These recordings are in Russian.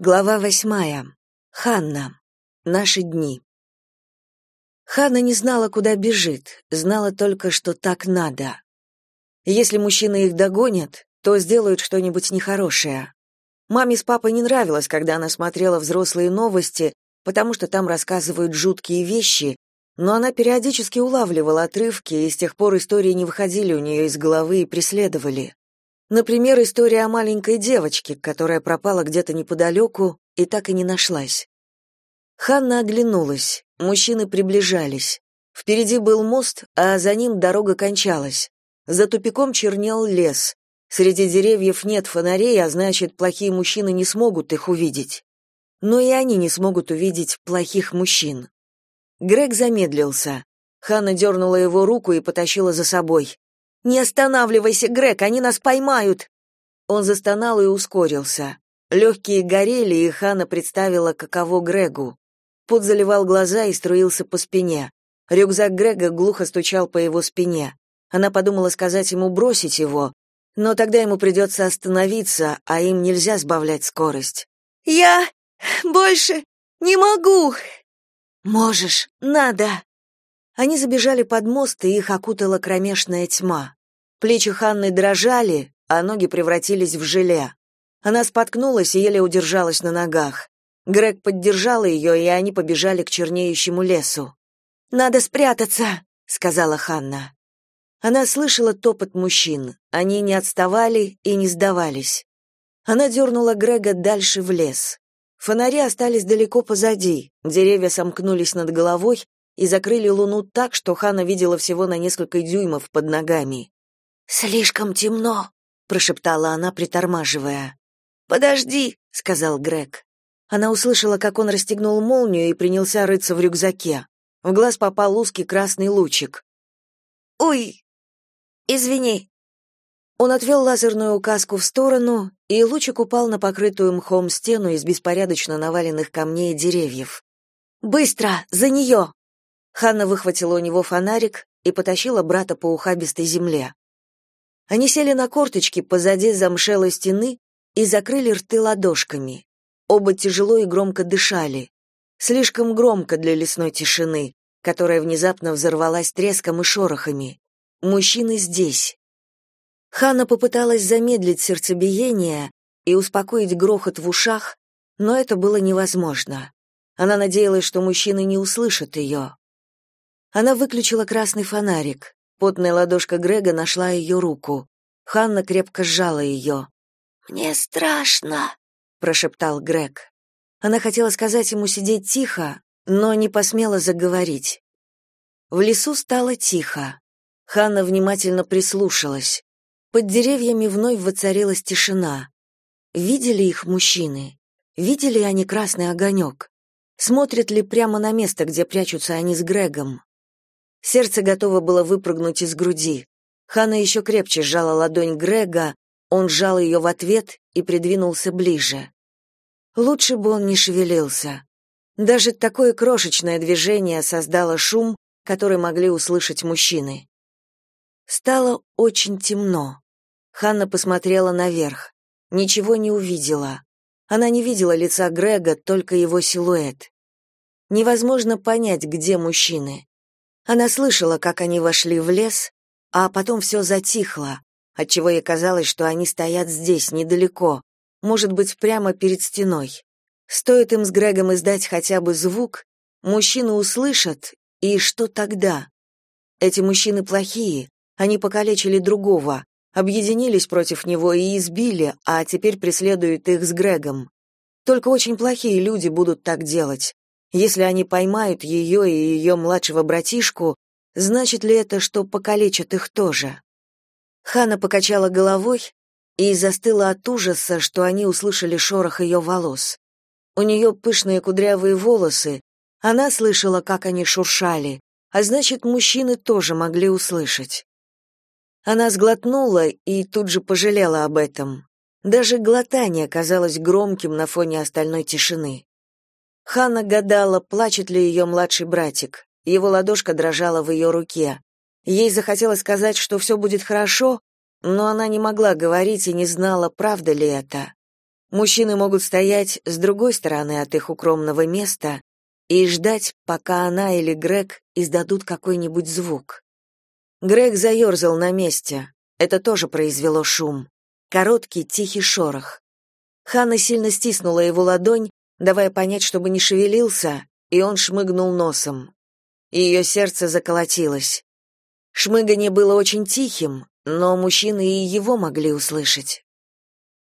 Глава восьмая. Ханна. Наши дни. Ханна не знала, куда бежит, знала только, что так надо. Если мужчины их догонят, то сделают что-нибудь нехорошее. Маме с папой не нравилось, когда она смотрела взрослые новости, потому что там рассказывают жуткие вещи, но она периодически улавливала отрывки, и с тех пор истории не выходили у нее из головы и преследовали. Например, история о маленькой девочке, которая пропала где-то неподалеку и так и не нашлась. Ханна оглянулась. Мужчины приближались. Впереди был мост, а за ним дорога кончалась. За тупиком чернел лес. Среди деревьев нет фонарей, а значит, плохие мужчины не смогут их увидеть. Но и они не смогут увидеть плохих мужчин. Грег замедлился. Ханна дернула его руку и потащила за собой. «Не останавливайся, Грег, они нас поймают!» Он застонал и ускорился. Легкие горели, и Хана представила, каково Грегу. Пот заливал глаза и струился по спине. Рюкзак Грега глухо стучал по его спине. Она подумала сказать ему бросить его, но тогда ему придется остановиться, а им нельзя сбавлять скорость. «Я больше не могу!» «Можешь, надо!» Они забежали под мост, и их окутала кромешная тьма. Плечи Ханны дрожали, а ноги превратились в желе. Она споткнулась и еле удержалась на ногах. Грег поддержал ее, и они побежали к чернеющему лесу. «Надо спрятаться», — сказала Ханна. Она слышала топот мужчин. Они не отставали и не сдавались. Она дернула Грега дальше в лес. Фонари остались далеко позади, деревья сомкнулись над головой, и закрыли луну так, что Хана видела всего на несколько дюймов под ногами. «Слишком темно», — прошептала она, притормаживая. «Подожди», — сказал Грег. Она услышала, как он расстегнул молнию и принялся рыться в рюкзаке. В глаз попал узкий красный лучик. «Ой, извини». Он отвел лазерную указку в сторону, и лучик упал на покрытую мхом стену из беспорядочно наваленных камней и деревьев. «Быстро! За нее!» Ханна выхватила у него фонарик и потащила брата по ухабистой земле. Они сели на корточки позади замшелой стены и закрыли рты ладошками. Оба тяжело и громко дышали. Слишком громко для лесной тишины, которая внезапно взорвалась треском и шорохами. Мужчины здесь. Ханна попыталась замедлить сердцебиение и успокоить грохот в ушах, но это было невозможно. Она надеялась, что мужчины не услышат ее. Она выключила красный фонарик. Потная ладошка Грега нашла ее руку. Ханна крепко сжала ее. «Мне страшно», — прошептал Грег. Она хотела сказать ему сидеть тихо, но не посмела заговорить. В лесу стало тихо. Ханна внимательно прислушалась. Под деревьями вновь воцарилась тишина. Видели их мужчины? Видели они красный огонек? Смотрят ли прямо на место, где прячутся они с Грегом? Сердце готово было выпрыгнуть из груди. Хана еще крепче сжала ладонь Грега, он сжал ее в ответ и придвинулся ближе. Лучше бы он не шевелился. Даже такое крошечное движение создало шум, который могли услышать мужчины. Стало очень темно. Ханна посмотрела наверх. Ничего не увидела. Она не видела лица Грега, только его силуэт. Невозможно понять, где мужчины. Она слышала, как они вошли в лес, а потом все затихло, отчего ей казалось, что они стоят здесь, недалеко, может быть, прямо перед стеной. Стоит им с Грегом издать хотя бы звук, мужчины услышат, и что тогда? Эти мужчины плохие, они покалечили другого, объединились против него и избили, а теперь преследуют их с Грегом. Только очень плохие люди будут так делать. Если они поймают ее и ее младшего братишку, значит ли это, что покалечат их тоже? Хана покачала головой и застыла от ужаса, что они услышали шорох ее волос. У нее пышные кудрявые волосы, она слышала, как они шуршали, а значит, мужчины тоже могли услышать. Она сглотнула и тут же пожалела об этом. Даже глотание казалось громким на фоне остальной тишины. Ханна гадала, плачет ли ее младший братик. Его ладошка дрожала в ее руке. Ей захотелось сказать, что все будет хорошо, но она не могла говорить и не знала, правда ли это. Мужчины могут стоять с другой стороны от их укромного места и ждать, пока она или Грег издадут какой-нибудь звук. Грег заерзал на месте. Это тоже произвело шум. Короткий, тихий шорох. Ханна сильно стиснула его ладонь, давая понять, чтобы не шевелился, и он шмыгнул носом. Ее сердце заколотилось. Шмыганье было очень тихим, но мужчины и его могли услышать.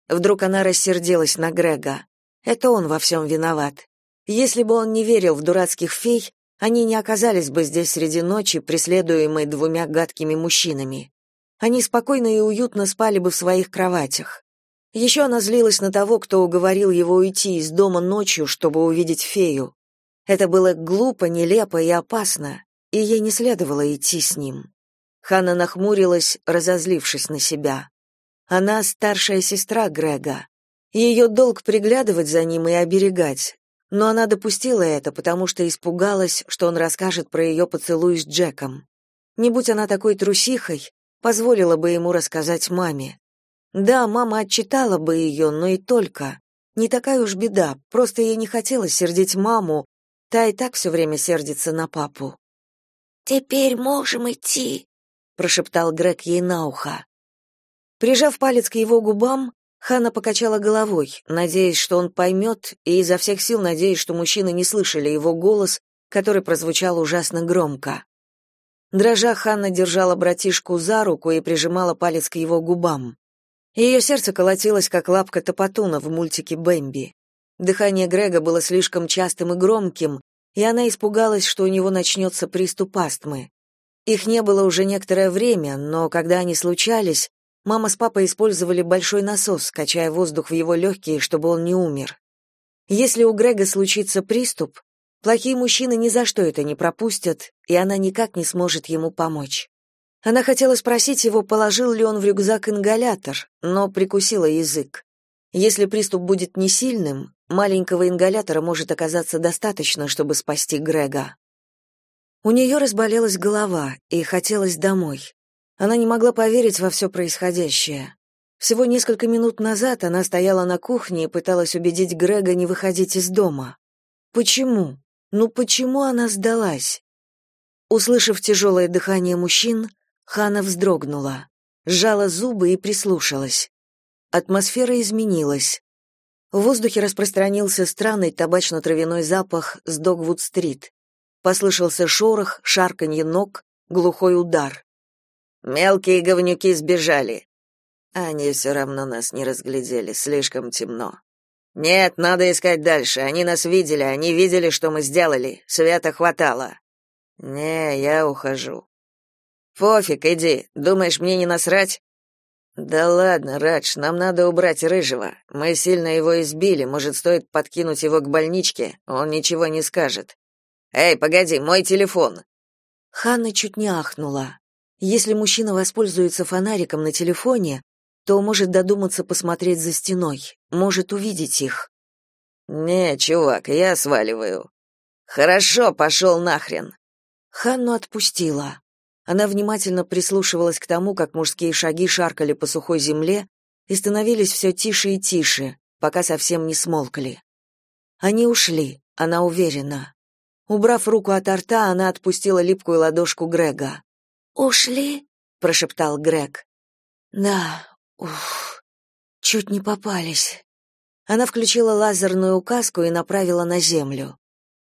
Вдруг она рассердилась на Грега. Это он во всем виноват. Если бы он не верил в дурацких фей, они не оказались бы здесь среди ночи, преследуемые двумя гадкими мужчинами. Они спокойно и уютно спали бы в своих кроватях. Еще она злилась на того, кто уговорил его уйти из дома ночью, чтобы увидеть фею. Это было глупо, нелепо и опасно, и ей не следовало идти с ним. Ханна нахмурилась, разозлившись на себя. Она старшая сестра Грега. Ее долг приглядывать за ним и оберегать. Но она допустила это, потому что испугалась, что он расскажет про ее поцелуй с Джеком. Не будь она такой трусихой, позволила бы ему рассказать маме. Да, мама отчитала бы ее, но и только. Не такая уж беда, просто ей не хотелось сердить маму, та и так все время сердится на папу. «Теперь можем идти», — прошептал Грег ей на ухо. Прижав палец к его губам, Ханна покачала головой, надеясь, что он поймет, и изо всех сил надеясь, что мужчины не слышали его голос, который прозвучал ужасно громко. Дрожа, Ханна держала братишку за руку и прижимала палец к его губам. Ее сердце колотилось, как лапка топотуна в мультике «Бэмби». Дыхание Грега было слишком частым и громким, и она испугалась, что у него начнется приступ астмы. Их не было уже некоторое время, но когда они случались, Мама с папой использовали большой насос, качая воздух в его легкие, чтобы он не умер. Если у Грега случится приступ, плохие мужчины ни за что это не пропустят, и она никак не сможет ему помочь. Она хотела спросить его, положил ли он в рюкзак ингалятор, но прикусила язык. Если приступ будет не сильным, маленького ингалятора может оказаться достаточно, чтобы спасти Грега. У нее разболелась голова, и хотелось домой. Она не могла поверить во все происходящее. Всего несколько минут назад она стояла на кухне и пыталась убедить Грега не выходить из дома. Почему? Ну почему она сдалась? Услышав тяжелое дыхание мужчин, Хана вздрогнула, сжала зубы и прислушалась. Атмосфера изменилась. В воздухе распространился странный табачно-травяной запах с Догвуд-стрит. Послышался шорох, шарканье ног, глухой удар. Мелкие говнюки сбежали. Они все равно нас не разглядели, слишком темно. Нет, надо искать дальше. Они нас видели, они видели, что мы сделали. Света хватало. Не, я ухожу. Пофиг, иди. Думаешь, мне не насрать? Да ладно, Радж, нам надо убрать рыжего. Мы сильно его избили, может, стоит подкинуть его к больничке, он ничего не скажет. Эй, погоди, мой телефон. Ханна чуть не ахнула. Если мужчина воспользуется фонариком на телефоне, то может додуматься посмотреть за стеной, может увидеть их. Не, чувак, я сваливаю. Хорошо, пошел нахрен. Ханну отпустила. Она внимательно прислушивалась к тому, как мужские шаги шаркали по сухой земле и становились все тише и тише, пока совсем не смолкли. Они ушли, она уверена. Убрав руку от рта, она отпустила липкую ладошку Грега. «Ушли?» — прошептал Грег. «Да, уф, чуть не попались». Она включила лазерную указку и направила на землю.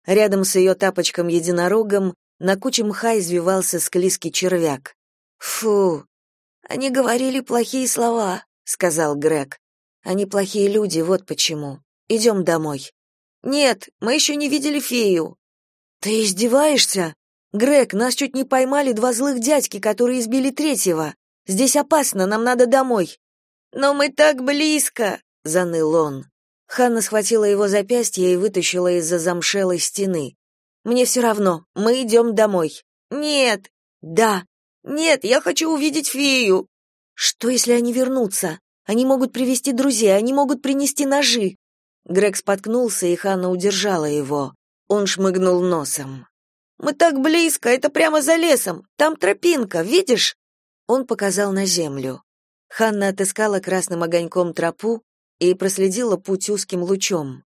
Рядом с ее тапочком-единорогом на куче мха извивался склизкий червяк. «Фу! Они говорили плохие слова», — сказал Грег. «Они плохие люди, вот почему. Идем домой». «Нет, мы еще не видели фею». «Ты издеваешься?» Грег, нас чуть не поймали два злых дядьки, которые избили третьего. Здесь опасно, нам надо домой. Но мы так близко, заныл он. Ханна схватила его запястье и вытащила из-за замшелой стены. Мне все равно, мы идем домой. Нет. Да. Нет, я хочу увидеть фею. Что если они вернутся? Они могут привести друзей, они могут принести ножи. Грег споткнулся, и Ханна удержала его. Он шмыгнул носом. Мы так близко, это прямо за лесом. Там тропинка, видишь? Он показал на землю. Ханна отыскала красным огоньком тропу и проследила путь узким лучом.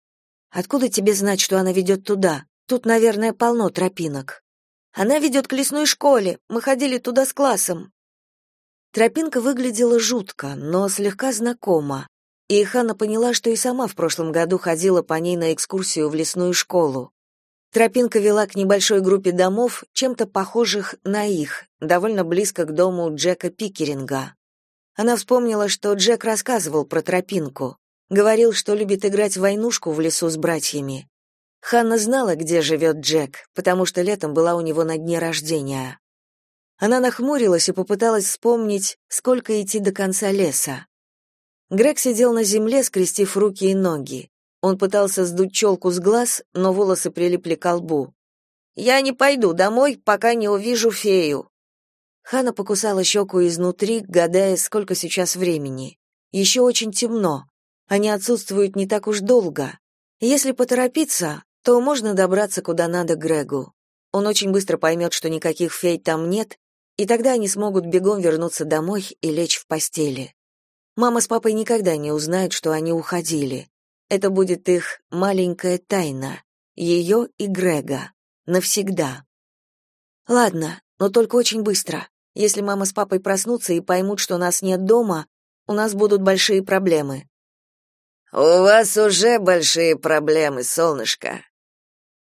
«Откуда тебе знать, что она ведет туда? Тут, наверное, полно тропинок». «Она ведет к лесной школе. Мы ходили туда с классом». Тропинка выглядела жутко, но слегка знакомо, и Ханна поняла, что и сама в прошлом году ходила по ней на экскурсию в лесную школу. Тропинка вела к небольшой группе домов, чем-то похожих на их, довольно близко к дому Джека Пикеринга. Она вспомнила, что Джек рассказывал про тропинку, говорил, что любит играть в войнушку в лесу с братьями. Ханна знала, где живет Джек, потому что летом была у него на дне рождения. Она нахмурилась и попыталась вспомнить, сколько идти до конца леса. Грег сидел на земле, скрестив руки и ноги. Он пытался сдуть челку с глаз, но волосы прилипли к лбу. «Я не пойду домой, пока не увижу фею». Хана покусала щеку изнутри, гадая, сколько сейчас времени. Еще очень темно. Они отсутствуют не так уж долго. Если поторопиться, то можно добраться куда надо Грегу. Он очень быстро поймет, что никаких фей там нет, и тогда они смогут бегом вернуться домой и лечь в постели. Мама с папой никогда не узнают, что они уходили. Это будет их маленькая тайна, ее и Грега, навсегда. Ладно, но только очень быстро. Если мама с папой проснутся и поймут, что нас нет дома, у нас будут большие проблемы. У вас уже большие проблемы, солнышко.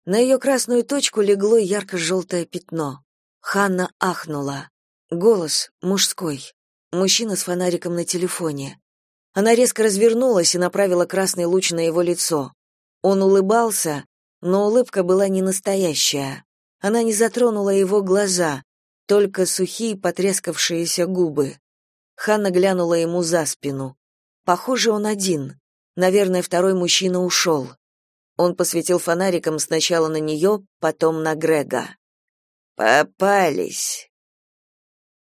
На ее красную точку легло ярко-желтое пятно. Ханна ахнула. Голос мужской. Мужчина с фонариком на телефоне. Она резко развернулась и направила красный луч на его лицо. Он улыбался, но улыбка была не настоящая. Она не затронула его глаза, только сухие потрескавшиеся губы. Ханна глянула ему за спину. Похоже, он один. Наверное, второй мужчина ушел. Он посветил фонариком сначала на нее, потом на Грега. «Попались»,